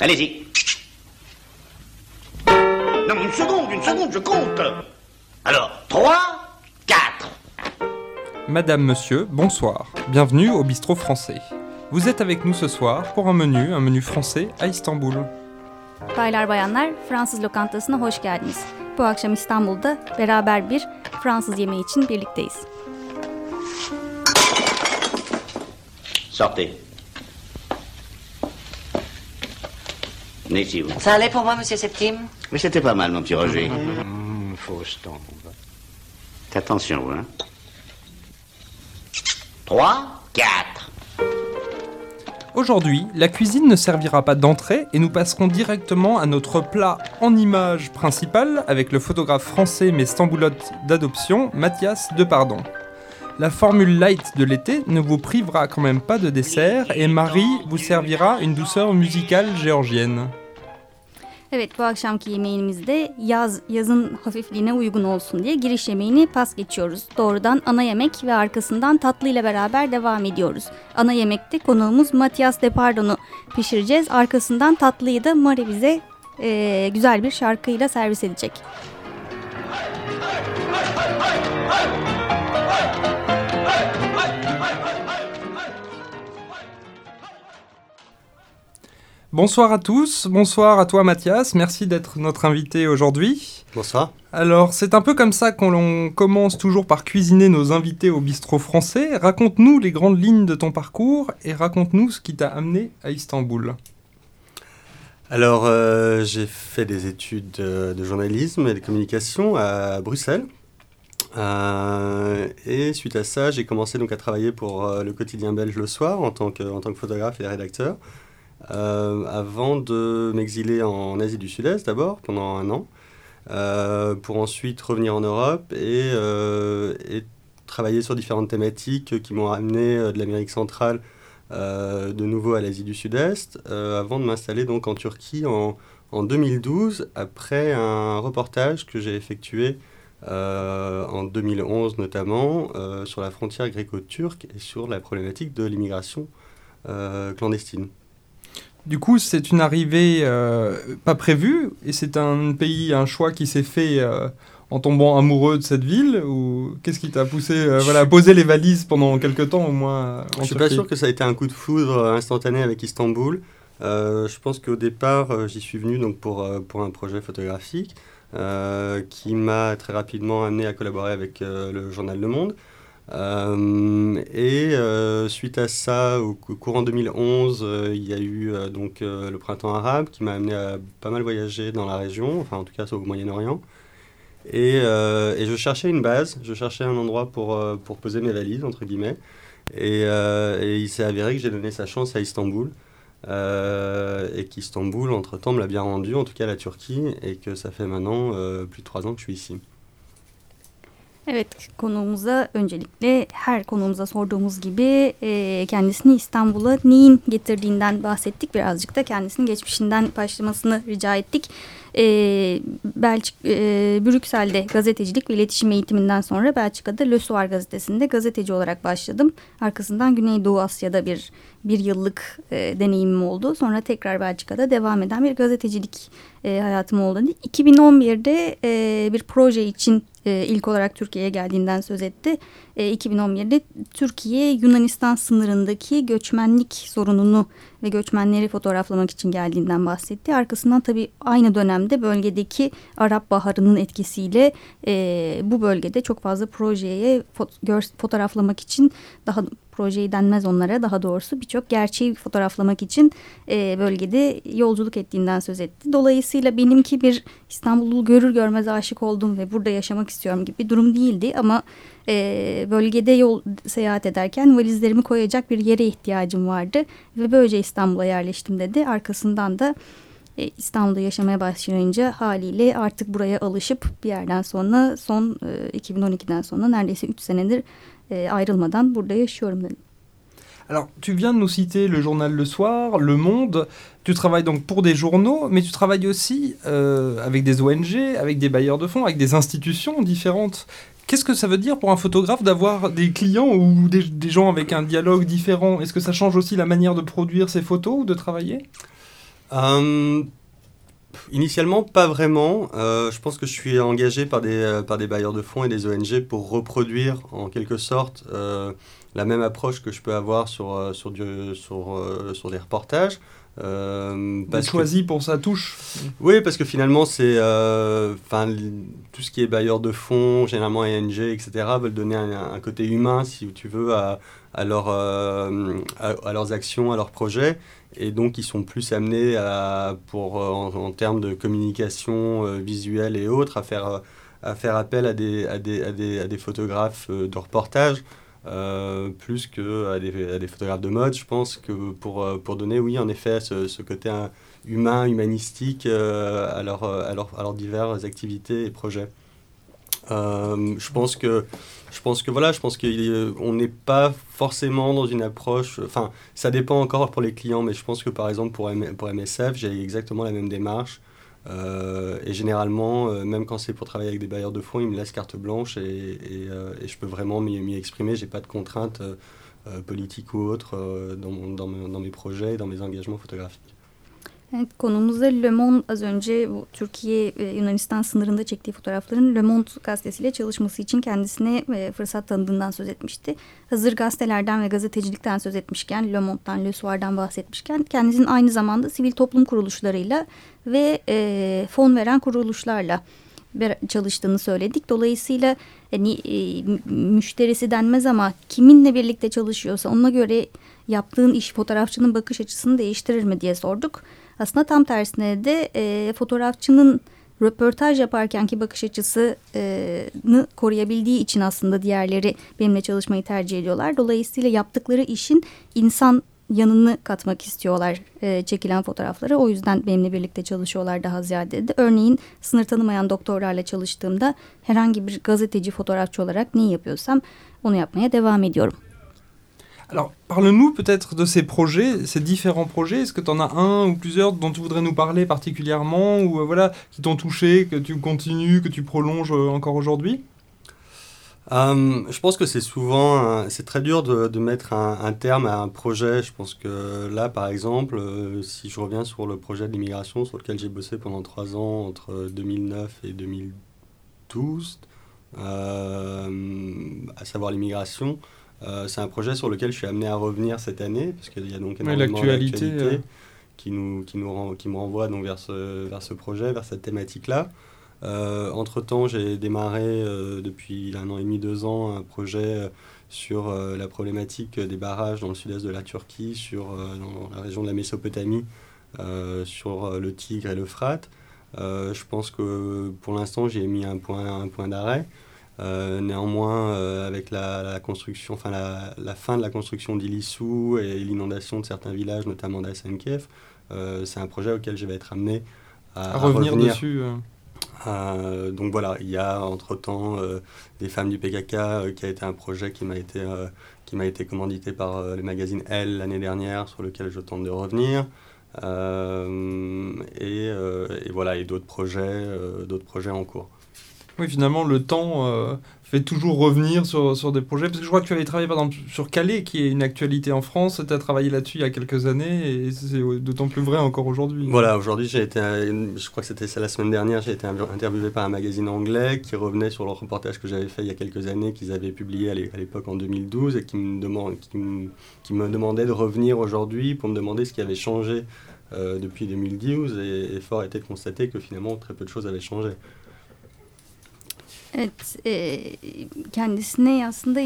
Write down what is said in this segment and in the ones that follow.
Allez-y. Non, une seconde, une seconde, je compte. Alors, 3, 4. Madame, monsieur, bonsoir. Bienvenue au bistrot français. Vous êtes avec nous ce soir pour un menu, un menu français à Istanbul. Baylar bayanlar Fransız lokantasına hoş geldiniz. Bu akşam İstanbul'da beraber bir Fransız yemeği için birlikteyiz. Sortez. Ça allait pour moi, monsieur Septime Mais c'était pas mal, mon petit Roger. Mmh, fausse tombe. Attention, vous, hein. 3, 4. Aujourd'hui, la cuisine ne servira pas d'entrée et nous passerons directement à notre plat en image principale avec le photographe français mais stamboulote d'adoption, Mathias Depardon. La formule light de l'été ne vous privera quand même pas de dessert et Marie vous servira une douceur musicale géorgienne. Evet bu akşamki yemeğimizde yaz yazın hafifliğine uygun olsun diye giriş yemeğini pas geçiyoruz. Doğrudan ana yemek ve arkasından tatlı ile beraber devam ediyoruz. Ana yemekte konuğumuz Matias Depardon'u pişireceğiz. Arkasından tatlıyı da Mari bize eee, güzel bir şarkıyla servis edecek. Bonsoir à tous, bonsoir à toi Mathias, merci d'être notre invité aujourd'hui. Bonsoir. Alors, c'est un peu comme ça qu'on commence toujours par cuisiner nos invités au bistrot français. Raconte-nous les grandes lignes de ton parcours et raconte-nous ce qui t'a amené à Istanbul. Alors, euh, j'ai fait des études de, de journalisme et de communication à Bruxelles. Euh, et suite à ça, j'ai commencé donc à travailler pour euh, le quotidien belge le soir en tant que, en tant que photographe et rédacteur. euh, avant de m'exiler en Asie du Sud-Est d'abord pendant un an, pour ensuite revenir en Europe et, et travailler sur différentes thématiques qui m'ont amené de l'Amérique centrale de nouveau à l'Asie du Sud-Est, avant de m'installer donc en Turquie en, en 2012 après un reportage que j'ai effectué euh, en 2011 notamment euh, sur la frontière gréco-turque et sur la problématique de l'immigration euh, clandestine. Du coup, c'est une arrivée pas prévue et c'est un pays, un choix qui s'est fait en tombant amoureux de cette ville ou qu'est-ce qui t'a poussé euh, voilà, à poser les valises pendant quelques temps au moins Je suis pas sûr que ça a été un coup de foudre instantané avec Istanbul. Euh, je pense qu'au départ, j'y suis venu donc pour, pour un projet photographique qui m'a très rapidement amené à collaborer avec euh, le journal Le Monde. Euh, et euh, suite à ça, au cou- courant 2011, euh, il y a eu euh, donc euh, le printemps arabe qui m'a amené à pas mal voyager dans la région, enfin en tout cas au Moyen-Orient. Et, euh, je cherchais une base, je cherchais un endroit pour, euh, pour poser mes valises, entre guillemets. Et, euh, et il s'est avéré que j'ai donné sa chance à Istanbul. Euh, et qu'Istanbul, entre-temps, me l'a bien rendu, en tout cas la Turquie, et que ça fait maintenant euh, plus de trois ans que je suis ici. Evet konuğumuza öncelikle her konuğumuza sorduğumuz gibi e, kendisini İstanbul'a neyin getirdiğinden bahsettik. Birazcık da kendisinin geçmişinden başlamasını rica ettik. E, Belçik, e, Brüksel'de gazetecilik ve iletişim eğitiminden sonra Belçika'da Le Soir gazetesinde gazeteci olarak başladım. Arkasından Güneydoğu Asya'da bir bir yıllık e, deneyimim oldu. Sonra tekrar Belçika'da devam eden bir gazetecilik e, hayatım oldu. 2011'de e, bir proje için e, ilk olarak Türkiye'ye geldiğinden söz etti. E, 2011'de Türkiye Yunanistan sınırındaki göçmenlik sorununu ve göçmenleri fotoğraflamak için geldiğinden bahsetti. Arkasından tabii aynı dönemde bölgedeki Arap Baharı'nın etkisiyle e, bu bölgede çok fazla projeye fotoğraflamak için daha projeyi denmez onlara daha doğrusu birçok gerçeği fotoğraflamak için e, bölgede yolculuk ettiğinden söz etti. Dolayısıyla benimki bir İstanbul'u görür görmez aşık oldum ve burada yaşamak istiyorum gibi bir durum değildi ama e, bölgede yol seyahat ederken valizlerimi koyacak bir yere ihtiyacım vardı ve böylece İstanbul'a yerleştim dedi. Arkasından da e, İstanbul'da yaşamaya başlayınca haliyle artık buraya alışıp bir yerden sonra son e, 2012'den sonra neredeyse 3 senedir e, ayrılmadan burada yaşıyorum dedim. Alors, tu viens de nous citer le journal Le Soir, Le Monde. Tu travailles donc pour des journaux, mais tu travailles aussi euh, avec des ONG, avec des bailleurs de fonds, avec des institutions différentes. Qu'est-ce que ça veut dire pour un photographe d'avoir des clients ou des, des gens avec un dialogue différent? Est-ce que ça change aussi la manière de produire ses photos ou de travailler? Euh, initialement, pas vraiment. Euh, je pense que je suis engagé par des, euh, par des bailleurs de fonds et des ONG pour reproduire en quelque sorte la même approche que je peux avoir sur, sur, du, sur, sur des reportages. Euh, choisi pour sa touche Oui, parce que finalement, c'est enfin tout ce qui est bailleurs de fonds, généralement ONG, etc., veulent donner un, un, côté humain, si tu veux, à, à, leur, à leurs actions, à leurs projets et donc ils sont plus amenés à, pour, euh, en, termes de communication euh, visuelle et autres à faire, euh, à faire appel à des, à des, à des, à des photographes de reportage. plus que à des, à des, photographes de mode, je pense que pour, pour donner, oui, en effet, ce, côté humain, humanistique à, leur, à, leur, à leurs diverses activités et projets. je pense que je pense que voilà, je pense qu'on n'est pas forcément dans une approche. Enfin, ça dépend encore pour les clients, mais je pense que par exemple pour, pour MSF, j'ai exactement la même démarche. Euh, et généralement, euh, même quand c'est pour travailler avec des bailleurs de fonds, ils me laissent carte blanche et, euh, et je peux vraiment m'y exprimer. J'ai pas de contraintes politiques ou autres dans, dans, dans mes projets et dans mes engagements photographiques. Evet, konumuzda Le Monde az önce bu Türkiye ve Yunanistan sınırında çektiği fotoğrafların Le Monde gazetesiyle çalışması için kendisine e, fırsat tanıdığından söz etmişti. Hazır gazetelerden ve gazetecilikten söz etmişken, Le Monde'dan, Le Soir'dan bahsetmişken kendisinin aynı zamanda sivil toplum kuruluşlarıyla ve e, fon veren kuruluşlarla çalıştığını söyledik. Dolayısıyla hani, e, müşterisi denmez ama kiminle birlikte çalışıyorsa ona göre yaptığın iş fotoğrafçının bakış açısını değiştirir mi diye sorduk. Aslında tam tersine de e, fotoğrafçının röportaj yaparkenki bakış açısını koruyabildiği için aslında diğerleri benimle çalışmayı tercih ediyorlar. Dolayısıyla yaptıkları işin insan yanını katmak istiyorlar e, çekilen fotoğrafları. O yüzden benimle birlikte çalışıyorlar daha ziyade dedi. Örneğin sınır tanımayan doktorlarla çalıştığımda herhangi bir gazeteci fotoğrafçı olarak ne yapıyorsam onu yapmaya devam ediyorum. Alors, parle-nous peut-être de ces projets, ces différents projets. Est-ce que tu en as un ou plusieurs dont tu voudrais nous parler particulièrement ou euh, voilà, qui t'ont touché, que tu continues, que tu prolonges euh, encore aujourd'hui? Euh, je pense que c'est souvent, c'est très dur de, mettre un, terme à un projet. Je pense que là, par exemple, si je reviens sur le projet d'immigration sur lequel j'ai bossé pendant trois ans entre 2009 et 2012, à savoir l'immigration, euh, c'est un projet sur lequel je suis amené à revenir cette année, parce qu'il y a donc énormément d'actualité euh. qui, nous, qui, nous qui me renvoie donc vers, ce, vers ce projet, vers cette thématique-là. Euh, entre-temps, j'ai démarré depuis un an et demi, deux ans, un projet sur la problématique des barrages dans le sud-est de la Turquie, sur, dans la région de la Mésopotamie, sur le Tigre et l'Euphrate. je pense que pour l'instant, j'ai mis un point, un point d'arrêt. Euh, néanmoins, euh, avec la, construction, enfin la, fin de la construction d'Ilissou et l'inondation de certains villages, notamment d'Asenkiev, euh, c'est un projet auquel je vais être amené à, revenir, dessus. donc voilà, il y a entre-temps des femmes du PKK qui a été un projet qui m'a été, qui m'a été commandité par le magazine Elle l'année dernière, sur lequel je tente de revenir. Et, et, voilà, et d'autres projets, d'autres projets en cours. Oui, finalement, le temps euh, fait toujours revenir sur, sur, des projets. Parce que je crois que tu avais travaillé, sur Calais, qui est une actualité en France. Tu as travaillé là-dessus il y a quelques années, et c'est d'autant plus vrai encore aujourd'hui. Voilà, aujourd'hui, j'ai été, je crois que c'était la semaine dernière, j'ai été interviewé par un magazine anglais qui revenait sur le reportage que j'avais fait il y a quelques années, qu'ils avaient publié à l'époque en 2012, et qui me demandait de revenir aujourd'hui pour me demander ce qui avait changé euh, depuis 2012, et, et fort était de constater que finalement, très peu de choses avaient changé. Evet, e, kendisine aslında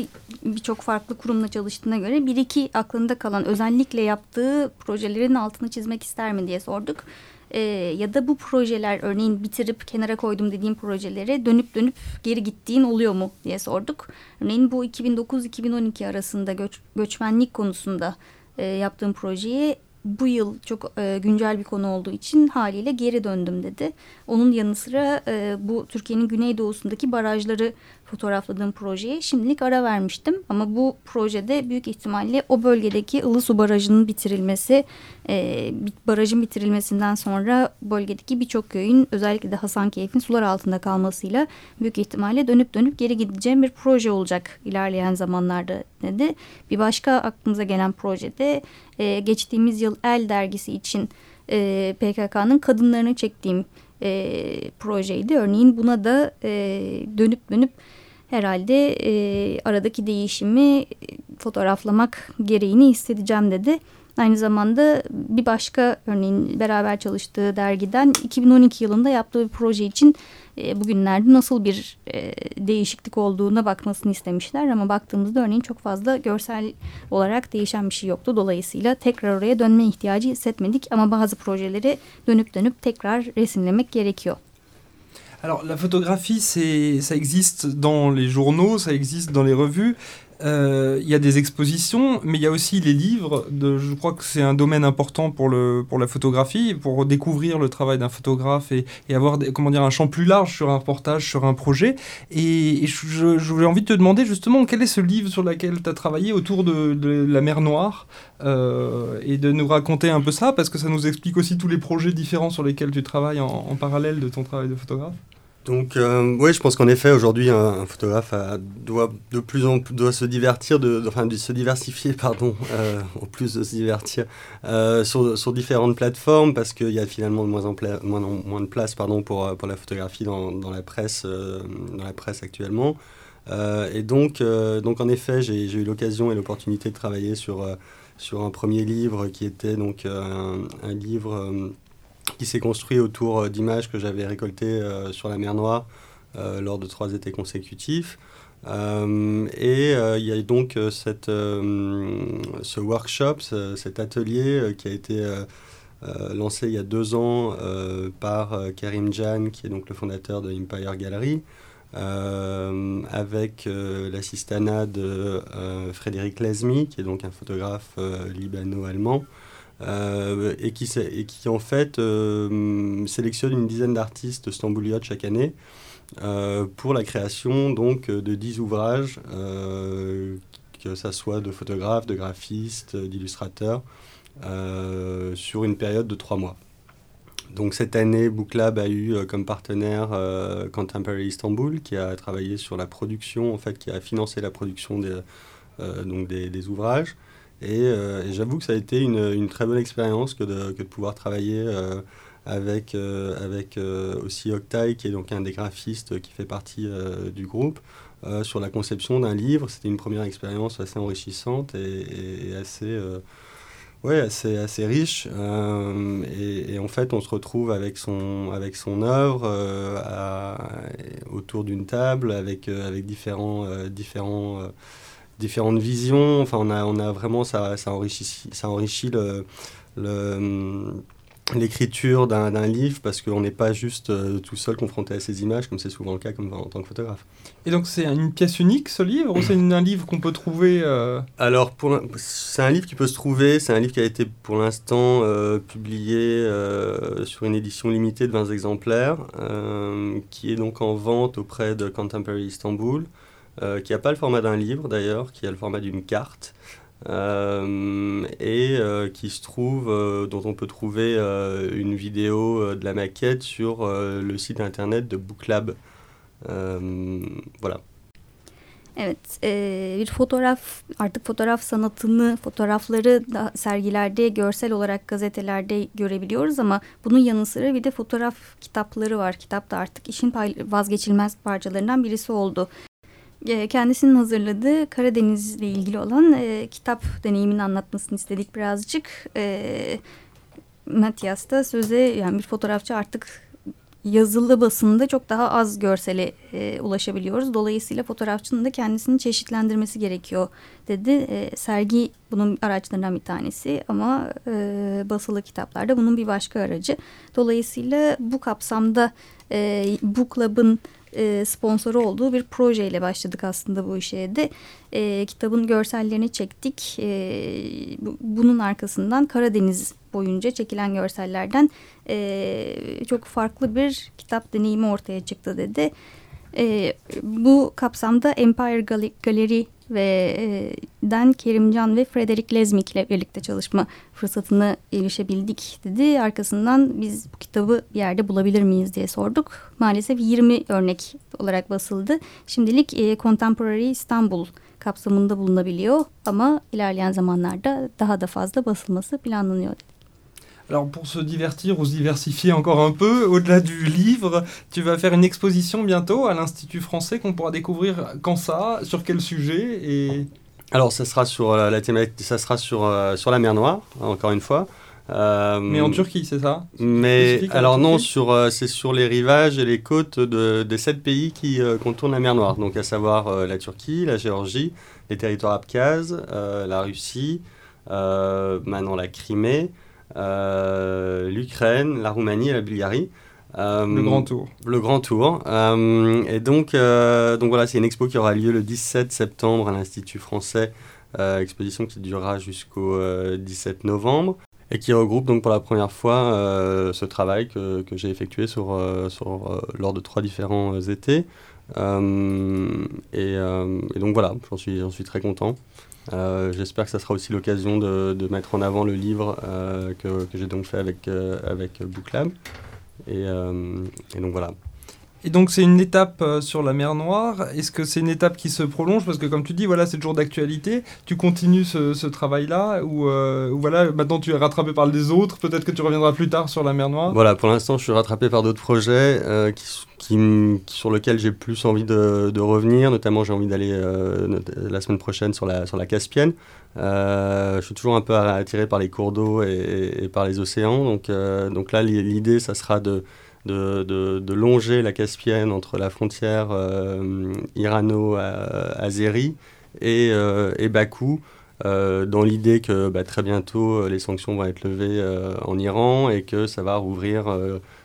birçok farklı kurumla çalıştığına göre bir iki aklında kalan özellikle yaptığı projelerin altını çizmek ister mi diye sorduk. E, ya da bu projeler örneğin bitirip kenara koydum dediğim projelere dönüp dönüp geri gittiğin oluyor mu diye sorduk. Örneğin bu 2009-2012 arasında göç, göçmenlik konusunda e, yaptığım projeyi bu yıl çok e, güncel bir konu olduğu için haliyle geri döndüm dedi. Onun yanı sıra e, bu Türkiye'nin güneydoğusundaki barajları fotoğrafladığım projeye şimdilik ara vermiştim. Ama bu projede büyük ihtimalle o bölgedeki Ilısu Barajı'nın bitirilmesi, e, barajın bitirilmesinden sonra bölgedeki birçok köyün özellikle de Hasankeyf'in sular altında kalmasıyla büyük ihtimalle dönüp dönüp geri gideceğim bir proje olacak ilerleyen zamanlarda dedi. Bir başka aklımıza gelen projede e, geçtiğimiz yıl El dergisi için e, PKK'nın kadınlarını çektiğim e, projeydi. Örneğin buna da e, dönüp dönüp herhalde e, aradaki değişimi fotoğraflamak gereğini hissedeceğim dedi. Aynı zamanda bir başka örneğin beraber çalıştığı dergiden 2012 yılında yaptığı bir proje için e, bugünlerde nasıl bir e, değişiklik olduğuna bakmasını istemişler. Ama baktığımızda örneğin çok fazla görsel olarak değişen bir şey yoktu. Dolayısıyla tekrar oraya dönme ihtiyacı hissetmedik ama bazı projeleri dönüp dönüp tekrar resimlemek gerekiyor. Alors la photographie, ça existe dans les journaux, ça existe dans les revues. Euh, il y a des expositions, mais il y a aussi les livres. Je crois que c'est un domaine important pour, le, pour la photographie, pour découvrir le travail d'un photographe et, avoir comment dire, un champ plus large sur un reportage, sur un projet. Et, j'ai envie de te demander justement quel est ce livre sur lequel tu as travaillé autour de, la mer Noire euh, et de nous raconter un peu ça, parce que ça nous explique aussi tous les projets différents sur lesquels tu travailles en parallèle de ton travail de photographe. Donc, euh, oui, je pense qu'en effet, aujourd'hui, un, photographe doit de plus en plus doit se divertir, de, enfin, se diversifier, pardon, euh, plus de se divertir euh, sur, différentes plateformes, parce qu'il y a finalement de moins en, moins, de place, pardon, pour, pour la photographie dans, la presse, dans la presse actuellement. et donc, donc, en effet, j'ai eu l'occasion et l'opportunité de travailler sur sur un premier livre qui était donc un livre qui s'est construit autour euh, d'images que j'avais récoltées euh, sur la mer Noire euh, lors de trois étés consécutifs. et il y a donc cette, ce workshop, cet atelier qui a été lancé il y a deux ans par Karim Jan, qui est donc le fondateur de Empire Gallery, avec l'assistanat de Frédéric Lesmy, qui est donc un photographe libano-allemand, euh, et, qui, en fait euh, sélectionne une dizaine d'artistes stambouliotes chaque année euh, pour la création donc de 10 ouvrages, que ça soit de photographes, de graphistes, d'illustrateurs, sur une période de trois mois. Donc cette année, Booklab a eu comme partenaire Contemporary Istanbul, qui a travaillé sur la production, en fait, qui a financé la production donc des ouvrages. Euh, et, j'avoue que ça a été une, une très bonne expérience que de, que de, pouvoir travailler euh, avec, euh, avec aussi Octai, qui est donc un des graphistes qui fait partie du groupe, sur la conception d'un livre. C'était une première expérience assez enrichissante et, assez, assez, assez riche. Et, en fait, on se retrouve avec son, avec son œuvre autour d'une table avec, avec différents, différents différentes visions. Enfin, on a, on a vraiment, ça, ça enrichit, ça enrichit le, l'écriture d'un livre parce qu'on n'est pas juste euh, tout seul confronté à ces images comme c'est souvent le cas comme en tant que photographe. Et donc c'est une pièce unique ce livre ou c'est un livre qu'on peut trouver euh Alors c'est un livre qui peut se trouver, c'est un livre qui a été pour l'instant euh, publié sur une édition limitée de 20 exemplaires qui est donc en vente auprès de Contemporary Istanbul. Euh, qui n'a pas le format d'un livre d'ailleurs, qui a le format d'une carte. Euh, et euh, qui se trouve, dont on peut trouver une vidéo de la maquette sur le site internet de Booklab. voilà. Evet, e, bir fotoğraf artık fotoğraf sanatını, fotoğrafları da sergilerde, görsel olarak gazetelerde görebiliyoruz ama bunun yanı sıra bir de fotoğraf kitapları var. Kitap da artık işin vazgeçilmez parçalarından birisi oldu. E, kendisinin hazırladığı Karadeniz ile ilgili olan e, kitap deneyimini anlatmasını istedik birazcık. E, Matias da söze yani bir fotoğrafçı artık yazılı basında çok daha az görsele e, ulaşabiliyoruz. Dolayısıyla fotoğrafçının da kendisini çeşitlendirmesi gerekiyor dedi. E, sergi bunun araçlarından bir tanesi ama e, basılı kitaplarda bunun bir başka aracı. Dolayısıyla bu kapsamda e, bu Club'ın e, sponsoru olduğu bir projeyle başladık aslında bu işe de. E, kitabın görsellerini çektik. E, bunun arkasından Karadeniz boyunca çekilen görsellerden e, çok farklı bir kitap deneyimi ortaya çıktı dedi. E, bu kapsamda Empire Gallery ve e, Dan Kerimcan ve Frederick Lesmik ile birlikte çalışma fırsatına erişebildik dedi. Arkasından biz bu kitabı bir yerde bulabilir miyiz diye sorduk. Maalesef 20 örnek olarak basıldı. Şimdilik e, Contemporary İstanbul kapsamında bulunabiliyor ama ilerleyen zamanlarda daha da fazla basılması planlanıyor. Alors pour se divertir ou se diversifier encore un peu, au-delà du livre, tu vas faire une exposition bientôt à l'Institut français qu'on pourra découvrir quand ça, sur quel sujet et... Alors ça sera sur euh, la thématique, ça sera sur, euh, sur la mer Noire, encore une fois. Euh, mais en Turquie, c'est ça Mais alors non, sur c'est sur les rivages et les côtes de, des sept pays qui contournent la mer Noire, donc à savoir la Turquie, la Géorgie, les territoires abkhazes, la Russie, maintenant la Crimée, l'Ukraine, la Roumanie et la Bulgarie. Euh, le Grand Tour. Le Grand Tour. Euh, et donc, donc voilà, c'est une expo qui aura lieu le 17 septembre à l'Institut français, exposition qui durera jusqu'au 17 novembre et qui regroupe donc pour la première fois ce travail que, que j'ai effectué sur, sur lors de trois différents étés. Et, et, donc voilà, j'en suis, suis très content. Euh, j'espère que ça sera aussi l'occasion de, mettre en avant le livre euh, que, que j'ai donc fait avec, euh, avec Booklab. Et, et, donc voilà. Et donc c'est une étape sur la mer Noire. Est-ce que c'est une étape qui se prolonge? Parce que comme tu dis, voilà, c'est toujours d'actualité. Tu continues ce, travail-là ou, ou, voilà, maintenant tu es rattrapé par les autres. Peut-être que tu reviendras plus tard sur la mer Noire. Voilà, pour l'instant je suis rattrapé par d'autres projets qui, sur lequel j'ai plus envie de, revenir. Notamment, j'ai envie d'aller euh, la semaine prochaine sur la, Caspienne. Euh, je suis toujours un peu attiré par les cours d'eau et, par les océans. Euh, donc là, l'idée, ça sera de, de, de, longer la Caspienne entre la frontière irano-azérie et, et, Bakou. dans l'idée que bah, très bientôt les sanctions vont être levées en Iran et que ça va rouvrir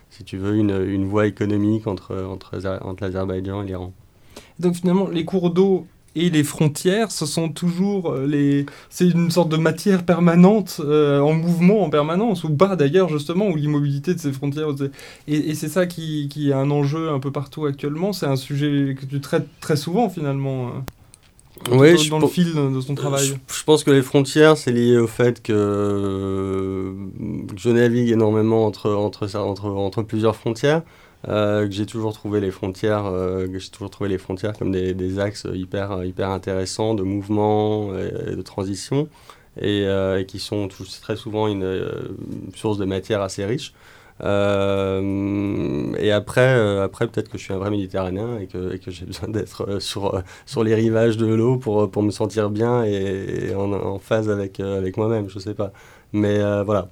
si tu veux, une, une voie économique entre, entre, entre l'Azerbaïdjan et l'Iran. Donc finalement, les cours d'eau et les frontières, ce sont toujours euh, les. C'est une sorte de matière permanente, euh, en mouvement en permanence, ou pas d'ailleurs, justement, ou l'immobilité de ces frontières. Et, et c'est ça qui, qui est un enjeu un peu partout actuellement. C'est un sujet que tu traites très souvent, finalement. Hein oui, dans le fil de son travail je, pense que les frontières, c'est lié au fait que, je navigue énormément entre, entre, entre, entre plusieurs frontières. Euh, que j'ai toujours trouvé les frontières, euh, que j'ai toujours trouvé les frontières comme des, axes hyper, hyper intéressants de mouvement et, de transition, et, euh, et, qui sont très souvent une, source de matière assez riche. Et après, après peut-être que je suis un vrai méditerranéen et que, et j'ai besoin d'être sur, sur les rivages de l'eau pour, pour me sentir bien et, en, en, phase avec, avec moi-même, je sais pas. Mais voilà.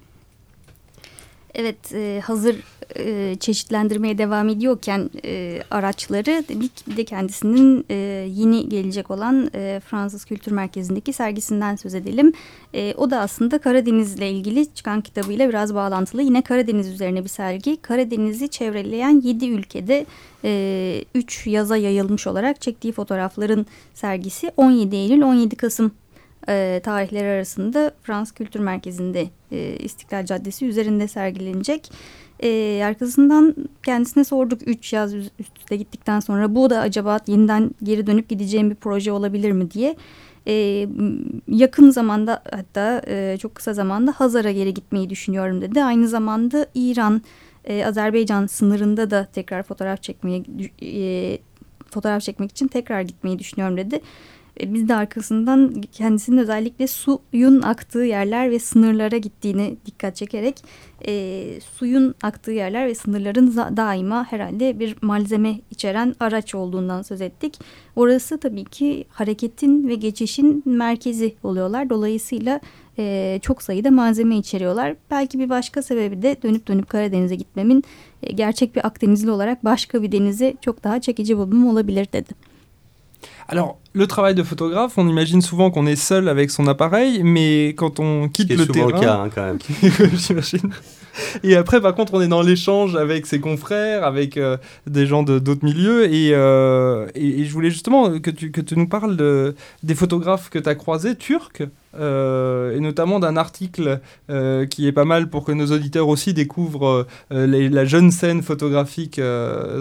Evet, e, hazır e, çeşitlendirmeye devam ediyorken e, araçları bir de kendisinin yeni gelecek olan Fransız Kültür Merkezi'ndeki sergisinden söz edelim. O da aslında Karadeniz'le ilgili çıkan kitabıyla biraz bağlantılı. Yine Karadeniz üzerine bir sergi. Karadeniz'i çevreleyen 7 ülkede 3 e, yaza yayılmış olarak çektiği fotoğrafların sergisi 17 Eylül 17 Kasım e, tarihleri arasında Frans Kültür Merkezi'nde e, İstiklal Caddesi üzerinde sergilenecek. E, arkasından kendisine sorduk 3 yaz üst üste gittikten sonra bu da acaba yeniden geri dönüp gideceğim bir proje olabilir mi diye. E, yakın zamanda hatta e, çok kısa zamanda Hazar'a geri gitmeyi düşünüyorum dedi. Aynı zamanda İran, e, Azerbaycan sınırında da tekrar fotoğraf çekmeye e, fotoğraf çekmek için tekrar gitmeyi düşünüyorum dedi. E, biz de arkasından kendisinin özellikle suyun aktığı yerler ve sınırlara gittiğini dikkat çekerek e, suyun aktığı yerler ve sınırların daima herhalde bir malzeme içeren araç olduğundan söz ettik. Orası tabii ki hareketin ve geçişin merkezi oluyorlar. Dolayısıyla e, çok sayıda malzeme içeriyorlar. Belki bir başka sebebi de dönüp dönüp Karadeniz'e gitmemin e, gerçek bir Akdenizli olarak başka bir denize çok daha çekici bulmam olabilir dedi. Alors, le travail de photographe, on imagine souvent qu'on est seul avec son appareil, mais quand on quitte le terrain, le cas, hein, quand même. j'imagine. Et après, par contre, on est dans l'échange avec ses confrères, avec euh, des gens d'autres milieux. Euh, et, et, je voulais justement que tu, que tu nous parles de, des photographes que tu as croisés, turcs, et notamment d'un article qui est pas mal pour que nos auditeurs aussi découvrent la jeune scène photographique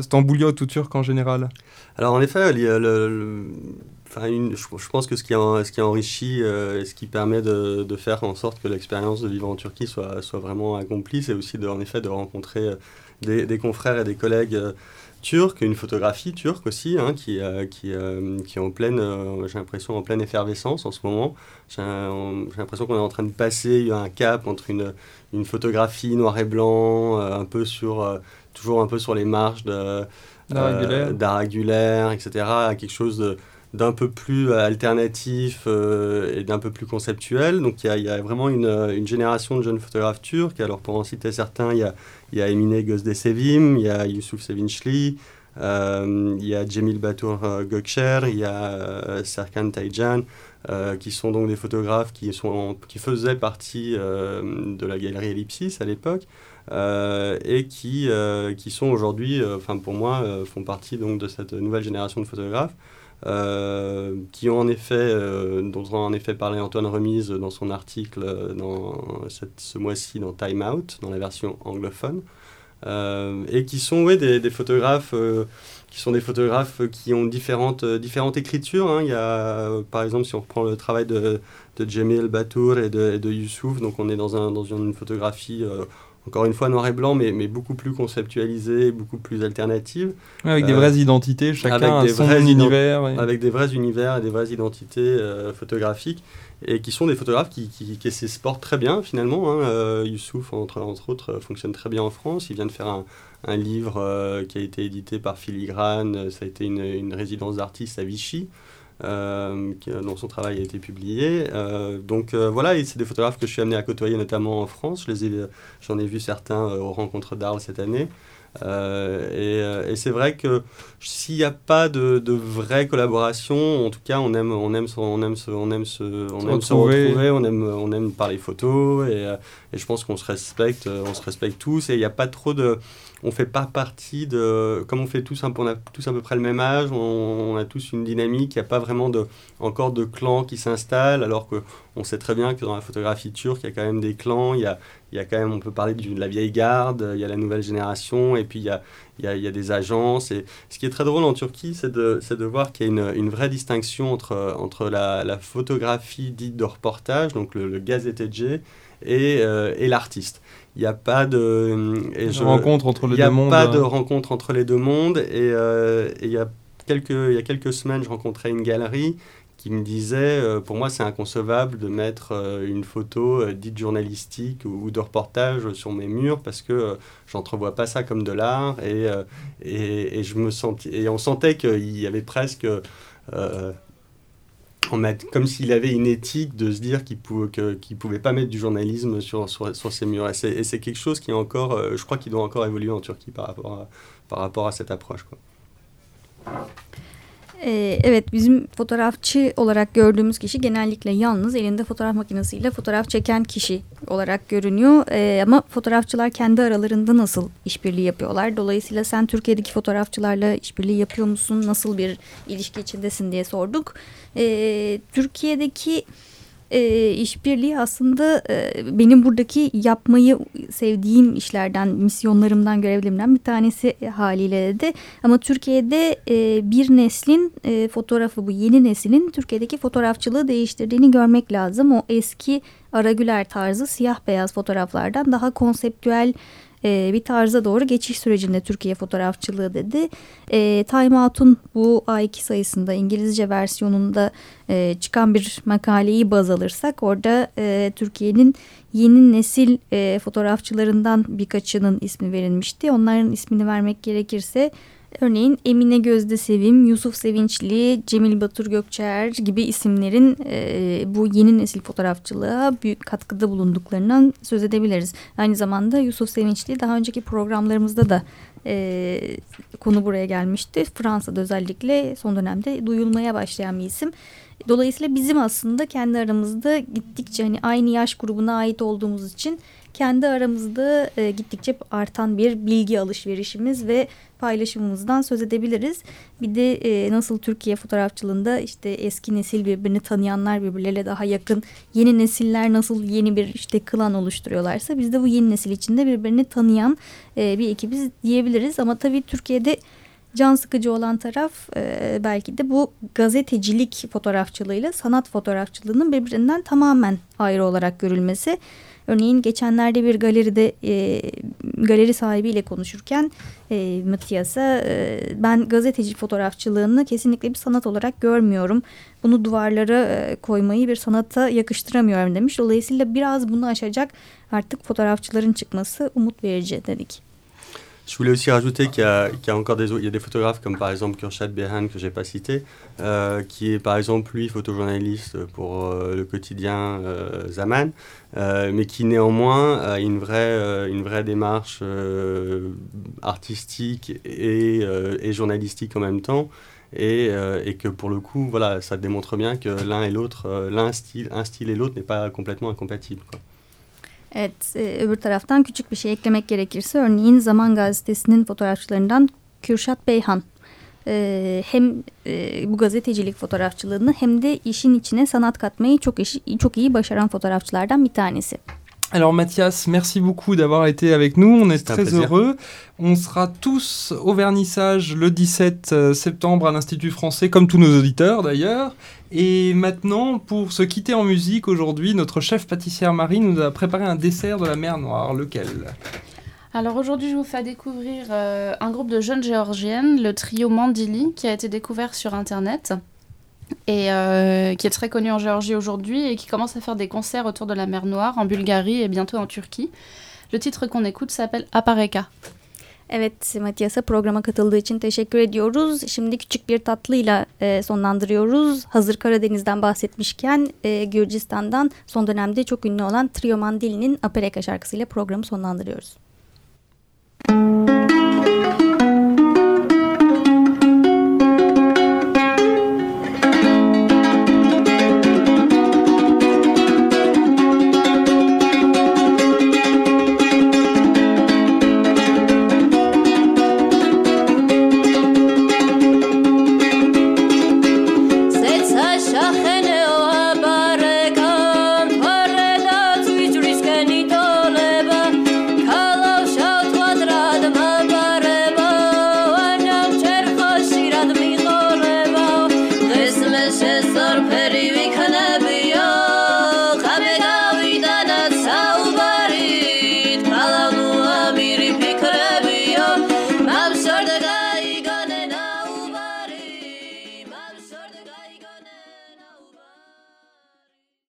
stambouliote ou turque en général. Alors en effet, le, je, pense que ce qui, ce qui enrichit et ce qui permet de, faire en sorte que l'expérience de vivre en Turquie soit, soit vraiment accomplie, c'est aussi de, en effet de rencontrer des, confrères et des collègues turcs, une photographie turque aussi, hein, qui, euh, qui, euh, qui, est en pleine, euh, j'ai l'impression, en pleine effervescence en ce moment. J'ai l'impression qu'on est en train de passer un cap entre une, une photographie noir et blanc, un peu sur, toujours un peu sur les marges d'art etc., à quelque chose de d'un peu plus alternatif et d'un peu plus conceptuel. Donc il y, a vraiment une, une, génération de jeunes photographes turcs. Alors pour en citer certains, il y a y a Emine Gözdesevim, il y a Yusuf Sevinçli, euh, il y a Cemil Batur euh, Gökçer, il y a euh, Serkan Taycan, qui sont donc des photographes qui, sont qui faisaient partie de la galerie Ellipsis à l'époque. et qui, qui sont aujourd'hui, pour moi, font partie donc de cette nouvelle génération de photographes. Qui ont en effet, dont a en effet parlé Antoine Remise dans son article dans cette, ce mois-ci dans Time Out, dans la version anglophone. Euh, et qui sont ouais, des, photographes euh, qui sont des photographes qui ont différentes, euh, différentes écritures. Hein. Il y a, par exemple, si on reprend le travail de, de Jamil Batour et de, de, Youssouf, donc on est dans, un, dans une photographie encore une fois noir et blanc, mais, mais beaucoup plus conceptualisée, beaucoup plus alternative. avec des vraies identités, chacun a son univers. Avec des vrais univers et des vraies identités photographiques et qui sont des photographes qui, qui, qui s'exportent très bien finalement. Hein. Euh, Youssouf, entre, entre autres, euh, fonctionne très bien en France. Il vient de faire un, un livre euh, qui a été édité par Filigrane. Ça a été une, une résidence d'artiste à Vichy. Dont son travail a été publié. donc voilà, c'est des photographes que je suis amené à côtoyer notamment en France. J'en ai, ai, vu certains aux rencontres d'Arles cette année. et, et c'est vrai que s'il n'y a pas de, de, vraie collaboration, en tout cas, on aime, on aime, on aime, se, on aime, se, on aime se retrouver, on aime, on aime parler photos, et, et je pense qu'on se respecte, on se respecte tous, et il n'y a pas trop de, on fait pas partie de, comme on fait tous, un, on a tous à peu près le même âge, on, a tous une dynamique, il n'y a pas vraiment de, encore de clans qui s'installent, alors que on sait très bien que dans la photographie turque, il y a quand même des clans, il y a, y a quand même, on peut parler de la vieille garde, il y a la nouvelle génération, et puis il y a, y a, y a des agences, et ce qui est très drôle en Turquie, c'est de, de, voir qu'il y a une, une, vraie distinction entre, entre la, la, photographie dite de reportage, donc le, le et, euh, et l'artiste. Il n'y a pas de, et je, rencontre entre les deux mondes. Il n'y a pas de rencontre entre les deux mondes. Et, euh, et il, y a quelques, il y a quelques semaines, je rencontrais une galerie qui me disait, euh, pour moi c'est inconcevable de mettre euh, une photo euh, dite journalistique ou, de reportage sur mes murs parce que j'entrevois pas ça comme de l'art et, et, et, je me sentais, et on sentait qu'il y avait presque... comme s'il avait une éthique de se dire qu'il ne pouvait pas mettre du journalisme sur, ses murs. Et c'est quelque chose qui est encore, je crois qu'il doit encore évoluer en Turquie par rapport à, cette approche. Ee, evet bizim fotoğrafçı olarak gördüğümüz kişi genellikle yalnız elinde fotoğraf makinesiyle fotoğraf çeken kişi olarak görünüyor. Ee, ama fotoğrafçılar kendi aralarında nasıl işbirliği yapıyorlar? Dolayısıyla sen Türkiye'deki fotoğrafçılarla işbirliği yapıyor musun? Nasıl bir ilişki içindesin diye sorduk. Ee, Türkiye'deki e, işbirliği aslında e, benim buradaki yapmayı sevdiğim işlerden, misyonlarımdan, görevlerimden bir tanesi haliyle de. Ama Türkiye'de e, bir neslin e, fotoğrafı, bu yeni neslin Türkiye'deki fotoğrafçılığı değiştirdiğini görmek lazım. O eski Aragüler tarzı siyah beyaz fotoğraflardan daha konseptüel e, bir tarza doğru geçiş sürecinde Türkiye fotoğrafçılığı dedi. E, Time Out'un bu A2 sayısında İngilizce versiyonunda e, çıkan bir makaleyi baz alırsak orada e, Türkiye'nin yeni nesil e, fotoğrafçılarından birkaçının ismi verilmişti. Onların ismini vermek gerekirse Örneğin Emine Gözde Sevim, Yusuf Sevinçli, Cemil Batur Gökçer gibi isimlerin e, bu yeni nesil fotoğrafçılığa büyük katkıda bulunduklarından söz edebiliriz. Aynı zamanda Yusuf Sevinçli daha önceki programlarımızda da e, konu buraya gelmişti. Fransa'da özellikle son dönemde duyulmaya başlayan bir isim. Dolayısıyla bizim aslında kendi aramızda gittikçe hani aynı yaş grubuna ait olduğumuz için kendi aramızda e, gittikçe artan bir bilgi alışverişimiz ve paylaşımımızdan söz edebiliriz. Bir de e, nasıl Türkiye fotoğrafçılığında işte eski nesil birbirini tanıyanlar birbirleriyle daha yakın, yeni nesiller nasıl yeni bir işte klan oluşturuyorlarsa biz de bu yeni nesil içinde birbirini tanıyan e, bir ekibiz diyebiliriz. Ama tabii Türkiye'de can sıkıcı olan taraf e, belki de bu gazetecilik fotoğrafçılığıyla sanat fotoğrafçılığının birbirinden tamamen ayrı olarak görülmesi. Örneğin geçenlerde bir galeride e, galeri sahibiyle konuşurken e, Matias'a e, ben gazeteci fotoğrafçılığını kesinlikle bir sanat olarak görmüyorum. Bunu duvarlara e, koymayı bir sanata yakıştıramıyorum demiş. Dolayısıyla biraz bunu aşacak artık fotoğrafçıların çıkması umut verici dedik. Je voulais aussi rajouter qu'il y, a encore des, il y a des photographes comme par exemple Kurshad Behan que j'ai pas cité, euh, qui est par exemple lui photojournaliste pour euh, le quotidien euh, Zaman, mais qui néanmoins a une vraie, une vraie démarche artistique et, et, journalistique en même temps. Et, et, que pour le coup, voilà, ça démontre bien que l'un et l'autre, l'un style, un style et l'autre n'est pas complètement incompatible. Evet, e, öbür taraftan küçük bir şey eklemek gerekirse örneğin Zaman Gazetesi'nin fotoğrafçılarından Kürşat Beyhan e, hem e, bu gazetecilik fotoğrafçılığını hem de işin içine sanat katmayı çok, iş, çok iyi başaran fotoğrafçılardan bir tanesi. Alors Mathias, merci beaucoup d'avoir été avec nous. On est, très heureux. On sera tous au vernissage le 17 euh, septembre à l'Institut français, comme tous nos auditeurs d'ailleurs. Et maintenant, pour se quitter en musique aujourd'hui, notre chef pâtissière Marie nous a préparé un dessert de la mer Noire. Lequel? Alors aujourd'hui, je vous fais découvrir euh, un groupe de jeunes géorgiennes, le trio Mandili, qui a été découvert sur Internet et euh, qui est très connu en Géorgie aujourd'hui et qui commence à faire des concerts autour de la mer Noire en Bulgarie et bientôt en Turquie. Le titre qu'on écoute s'appelle Apareka. Evet Matias'a programa katıldığı için teşekkür ediyoruz. Şimdi küçük bir tatlıyla e, sonlandırıyoruz. Hazır Karadeniz'den bahsetmişken e, Gürcistan'dan son dönemde çok ünlü olan Trio Mandili'nin Apereka şarkısıyla programı sonlandırıyoruz. sorpresa